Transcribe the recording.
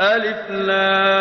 ألف لام